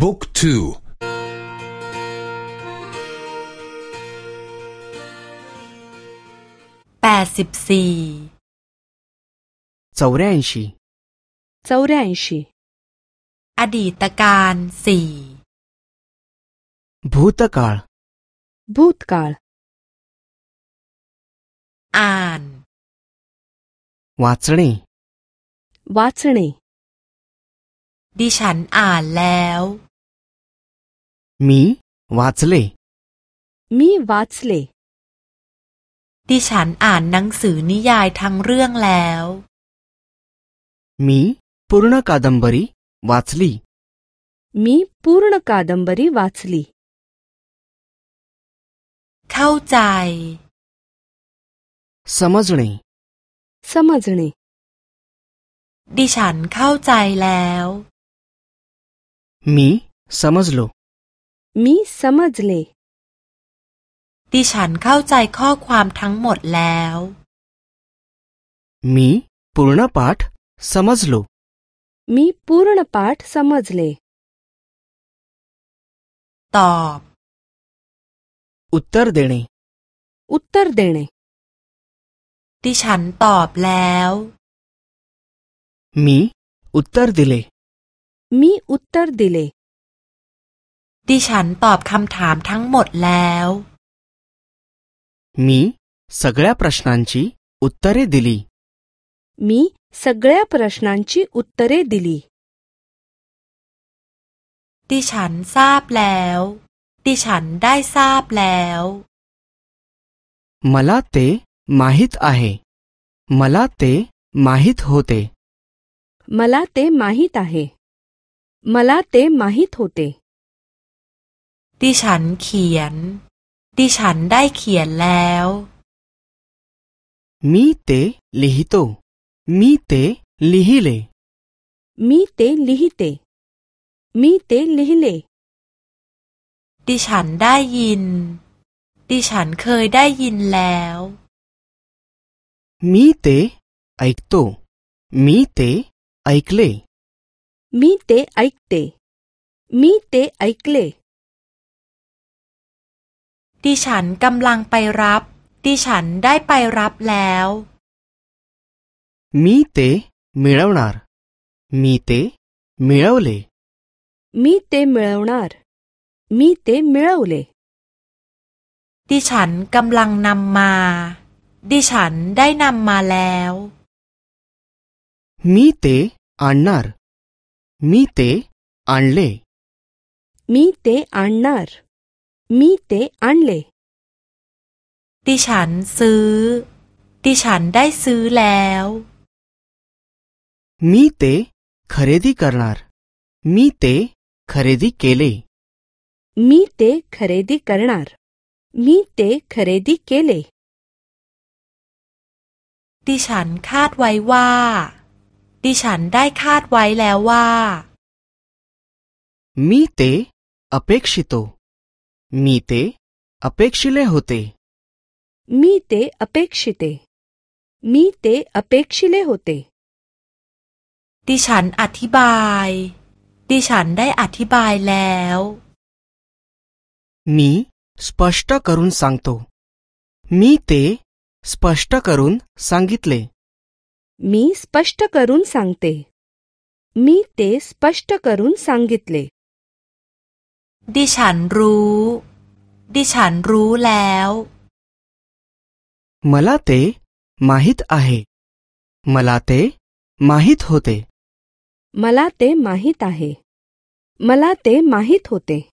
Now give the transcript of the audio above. บุ๊กทูแปดสิบสี่ เจ้าเรนชีเจ้าเรนชีอดีตการสี่บูตกาลบูตกาลอ่าน วัชนีวัชนีดิฉันอ่านแล้ว มี วาสเลมีวาสเล ดิฉันอ่านหนังสือนิยายทั้งเรื่องแล้ว มี ปูรณคาดัมบรีวาสลีมีปูรณคาดัมบรีวาสลีเข้าใจสมจ ण ิสมจ ण ेดิฉันเข้าใจแล้ว मी समजलो मी समजले ती शानखाव लॅव मी पूर्ण पाठ समजलो मी पूर्ण पाठ समजले तॉप उत्तर देणे उत्तर देणे ती शान तो मी उत्तर दिले มีอุตรดิเลดิฉันตอบคำถามทั้งหมดแล้วมีสักแี่ปัญหาชีอุตรดิลีมีสักแี่ปัญหาชีอุตรดิลีดิฉันทราบแล้ว ดิฉันได้ทราบแล้วมาลาเตมาหิตอาเฮมาลาเตมาหิตโฮเตมาลาเตมาหิตอาเฮมาลาเตมาฮิทโฮเตดิฉันเขียนดิฉันได้เขียนแล้วมีเตลิฮิโตมีเตลิฮิเลมีเตลิฮิเตมีเตลิฮิเลดิฉันได้ยินดิฉันเคยได้ยินแล้วมีเตไอกโตมีเตไอกเลมีเ मी ते เตมีเตอे ऐ क ल ลดิฉันกำลังไปรับ ดิฉันได้ไปรับแล้ว มีเตมีเลวนารมีเตมีเลวเลมีเตมีเลวนารมีเตมีเลวเลดิฉันกำลังนำมา ดิฉันได้นำมาแล้วมีเตอันนาร์ मी ते आणले मी ते आणणार मी ते आणले सू लॅव मी ते खरेदी करणार मी ते खरेदी केले मी ते खरेदी करणार मी ते खरेदी केले वा ดิฉันได้คาดไว้แล้วว่า มีเตอเปกชิโตมีเตอเปกชิเลโฮเต มีเตอเปกชิเต มีเตอเปกชิเลโฮเต ดิฉันอธิบาย ดิฉันได้อธิบายแล้ว มีสปชตกรุนสังโตมีเต สปชตกรุนสังกิตเล मी स्पष्ट करून सांगते मी ते स्पष्ट करून सांगितले ดิฉันรู้ होते मला ते माहीत होते